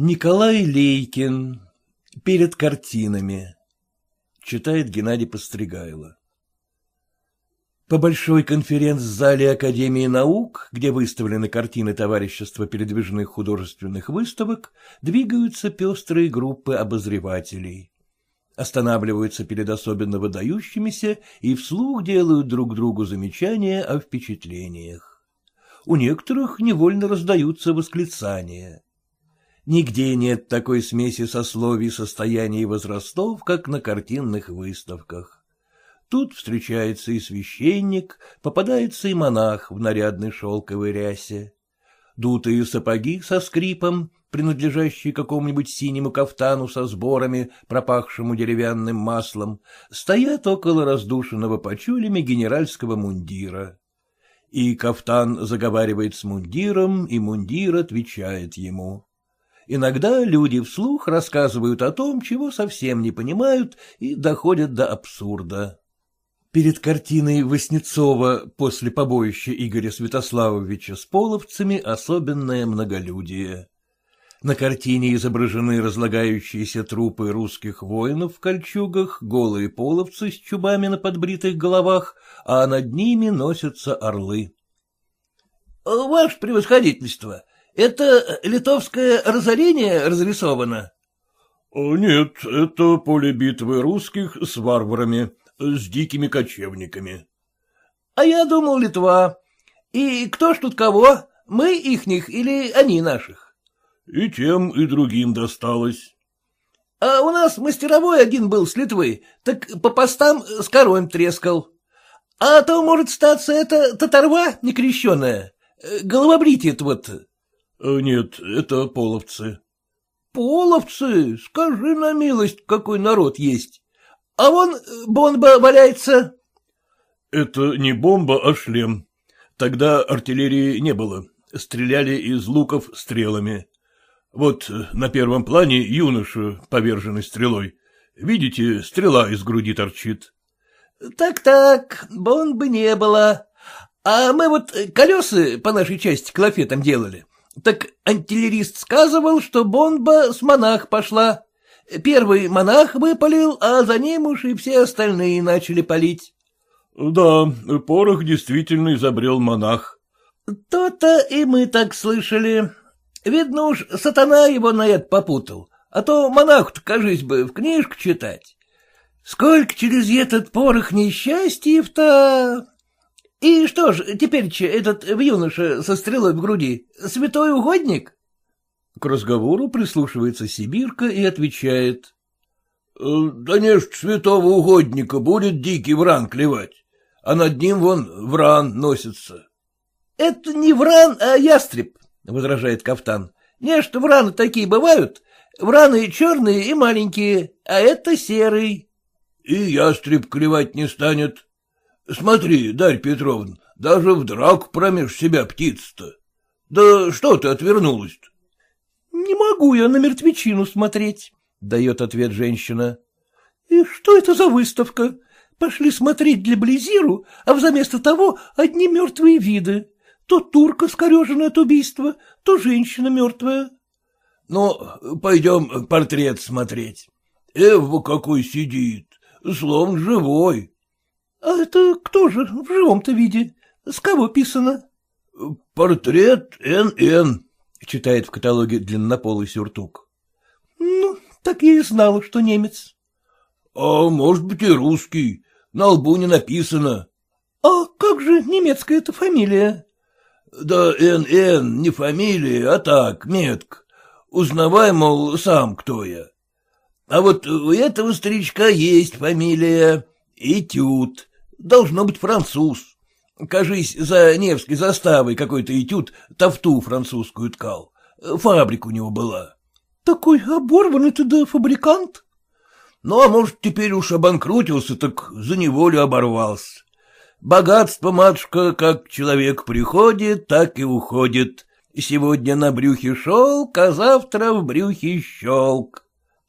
Николай Лейкин. Перед картинами. Читает Геннадий Постригайло. По большой конференц-зале Академии наук, где выставлены картины Товарищества передвижных художественных выставок, двигаются пестрые группы обозревателей. Останавливаются перед особенно выдающимися и вслух делают друг другу замечания о впечатлениях. У некоторых невольно раздаются восклицания. Нигде нет такой смеси сословий, состояний и возрастов, как на картинных выставках. Тут встречается и священник, попадается и монах в нарядной шелковой рясе. Дутые сапоги со скрипом, принадлежащие какому-нибудь синему кафтану со сборами, пропахшему деревянным маслом, стоят около раздушенного почулями генеральского мундира. И кафтан заговаривает с мундиром, и мундир отвечает ему. Иногда люди вслух рассказывают о том, чего совсем не понимают и доходят до абсурда. Перед картиной Васнецова после побоища Игоря Святославовича с половцами особенное многолюдие. На картине изображены разлагающиеся трупы русских воинов в кольчугах, голые половцы с чубами на подбритых головах, а над ними носятся орлы. — Ваше превосходительство, это литовское разорение разрисовано? — Нет, это поле битвы русских с варварами, с дикими кочевниками. — А я думал, Литва. И кто ж тут кого? Мы ихних или они наших? — И тем, и другим досталось. — А у нас мастеровой один был с Литвы, так по постам с коровем трескал. А то, может, статься, это татарва некрещенная, головобритие вот. Э, — Нет, это половцы. — Половцы? Скажи на милость, какой народ есть. А вон бомба валяется. — Это не бомба, а шлем. Тогда артиллерии не было. Стреляли из луков стрелами. Вот э, на первом плане юноша, поверженный стрелой. Видите, стрела из груди торчит. Так — Так-так, бомбы не было. А мы вот колеса по нашей части к лафетам делали. Так антиллерист сказывал, что бомба с монах пошла. Первый монах выпалил, а за ним уж и все остальные начали палить. — Да, порох действительно изобрел монах. — То-то и мы так слышали. Видно уж, сатана его на это попутал, а то монаху-то, кажись бы, в книжку читать. Сколько через этот порох несчастьев-то... И что ж, теперь этот юноша со стрелой в груди, святой угодник? К разговору прислушивается Сибирка и отвечает. «Э, — Да не ж святого угодника будет дикий вран клевать, а над ним вон вран носится. — Это не вран, а ястреб, — возражает кафтан. — Не что враны такие бывают, враны черные и маленькие, а это серый. — И ястреб клевать не станет, Смотри, Дарья Петровна, даже в драку промеж себя птица-то. Да что ты отвернулась-то? — Не могу я на мертвечину смотреть, — дает ответ женщина. — И что это за выставка? Пошли смотреть для Близиру, а взаместо того одни мертвые виды. То турка скорежена от убийства, то женщина мертвая. — Ну, пойдем портрет смотреть. Эва какой сидит, словно живой. — А это кто же в живом-то виде? С кого писано? — Портрет Н.Н., — читает в каталоге длиннополый сюртук. — Ну, так я и знала, что немец. — А может быть и русский. На лбу не написано. — А как же немецкая эта фамилия? — Да Н.Н. не фамилия, а так, метк. Узнавай, мол, сам кто я. А вот у этого старичка есть фамилия Этюд. Должно быть француз. Кажись, за Невской заставой какой-то этюд тафту французскую ткал. Фабрика у него была. — Такой оборванный ты да фабрикант? — Ну, а может, теперь уж обанкротился, так за неволю оборвался. Богатство, матушка, как человек приходит, так и уходит. Сегодня на брюхе шелк, а завтра в брюхе щелк.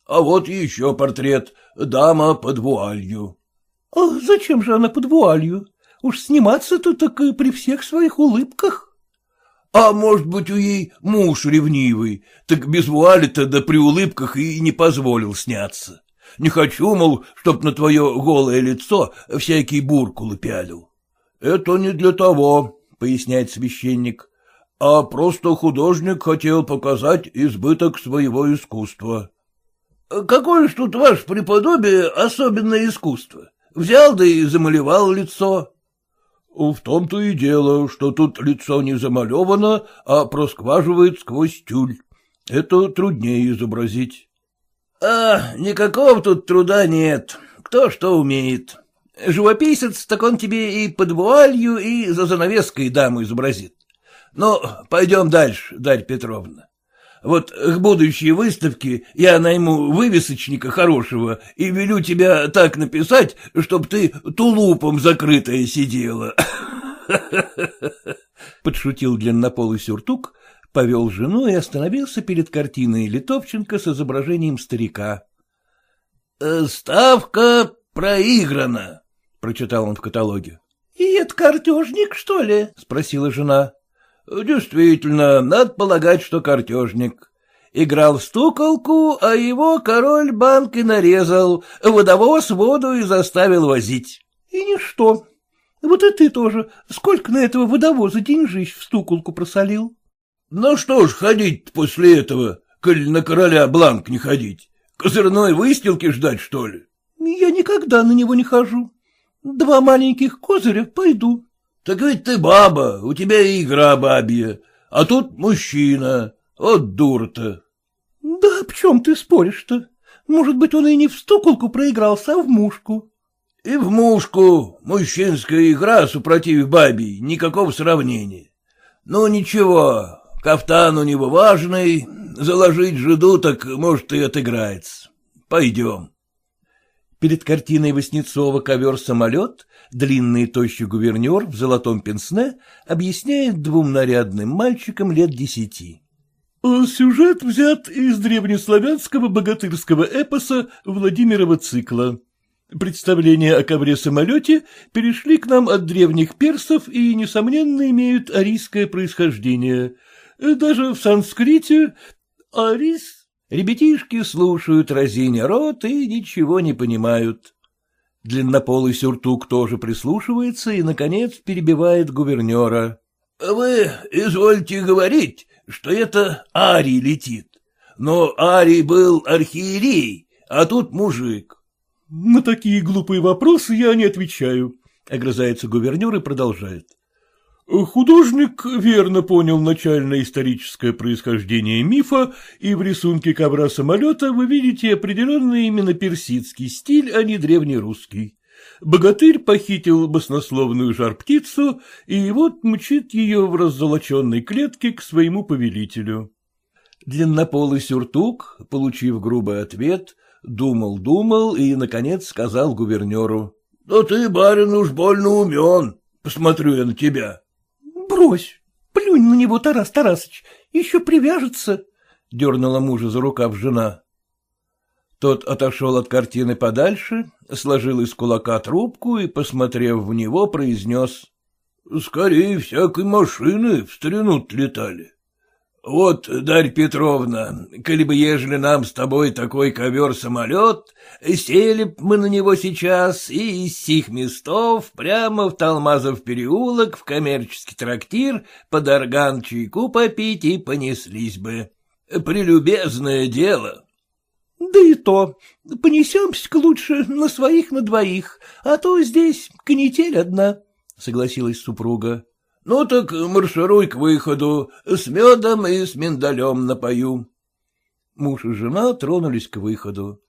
А вот еще портрет «Дама под вуалью». — А зачем же она под вуалью? Уж сниматься-то так и при всех своих улыбках. А может быть, у ей муж ревнивый, так без вуали-то да при улыбках и не позволил сняться. Не хочу, мол, чтоб на твое голое лицо всякий буркулы пялил. — Это не для того, — поясняет священник, — а просто художник хотел показать избыток своего искусства. — Какое ж тут ваше преподобие особенное искусство? Взял да и замалевал лицо. — В том-то и дело, что тут лицо не замалевано, а проскваживает сквозь тюль. Это труднее изобразить. — А, никакого тут труда нет. Кто что умеет. Живописец, так он тебе и под вуалью, и за занавеской даму изобразит. Ну, пойдем дальше, Дарья Петровна. Вот к будущей выставке я найму вывесочника хорошего и велю тебя так написать, чтоб ты тулупом закрытая сидела. Подшутил длиннополый сюртук, повел жену и остановился перед картиной Литовченко с изображением старика. «Э, — Ставка проиграна, — прочитал он в каталоге. — И это картежник, что ли? — спросила жена. Действительно, надо полагать, что картежник. Играл в стуколку, а его король банкой нарезал, водовоз воду и заставил возить. — И ничто. Вот и ты тоже. Сколько на этого водовоза деньжищ в стуколку просолил? — Ну что ж ходить после этого, коль на короля бланк не ходить? Козырной выстилки ждать, что ли? — Я никогда на него не хожу. Два маленьких козыря пойду. Так ведь ты баба, у тебя и игра бабья, а тут мужчина. Вот дур-то. Да в чем ты споришь-то? Может быть, он и не в стуколку проигрался, а в мушку. И в мушку. Мужчинская игра, супротив бабий, никакого сравнения. Ну, ничего, кафтан у него важный, заложить жиду так, может, и отыграется. Пойдем. Перед картиной Васнецова ковер-самолет длинный тощий гувернер в золотом пенсне объясняет двум нарядным мальчикам лет десяти. Сюжет взят из древнеславянского богатырского эпоса Владимирова цикла. Представления о ковре-самолете перешли к нам от древних персов и, несомненно, имеют арийское происхождение. Даже в санскрите арис Ребятишки слушают разиня рот и ничего не понимают. Длиннополый сюртук тоже прислушивается и, наконец, перебивает гувернера. — Вы извольте говорить, что это Арий летит. Но Арий был архиерей, а тут мужик. — На такие глупые вопросы я не отвечаю, — огрызается гувернер и продолжает. Художник верно понял начальное историческое происхождение мифа, и в рисунке ковра самолета вы видите определенный именно персидский стиль, а не древнерусский. Богатырь похитил баснословную жар-птицу, и вот мчит ее в раззолоченной клетке к своему повелителю. Длиннополый сюртук, получив грубый ответ, думал-думал и, наконец, сказал гувернеру. — Да ты, барин, уж больно умен, посмотрю я на тебя. Брось, плюнь на него, Тарас Тарасыч, еще привяжется, — дернула мужа за рукав жена. Тот отошел от картины подальше, сложил из кулака трубку и, посмотрев в него, произнес. — Скорее всякой машины в старину летали. Вот, Дарья Петровна, коли бы ежели нам с тобой такой ковер-самолет, сели б мы на него сейчас и из сих местов прямо в Талмазов переулок в коммерческий трактир под орган чайку попить и понеслись бы. Прелюбезное дело. — Да и то. Понесемся-ка лучше на своих на двоих, а то здесь канитель одна, — согласилась супруга. Ну так маршируй к выходу, с медом и с миндалем напою. Муж и жена тронулись к выходу.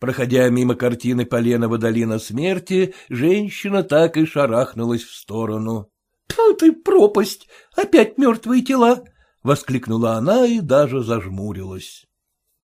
Проходя мимо картины Поленова долина смерти, женщина так и шарахнулась в сторону. — Тьфу ты, пропасть! Опять мертвые тела! — воскликнула она и даже зажмурилась.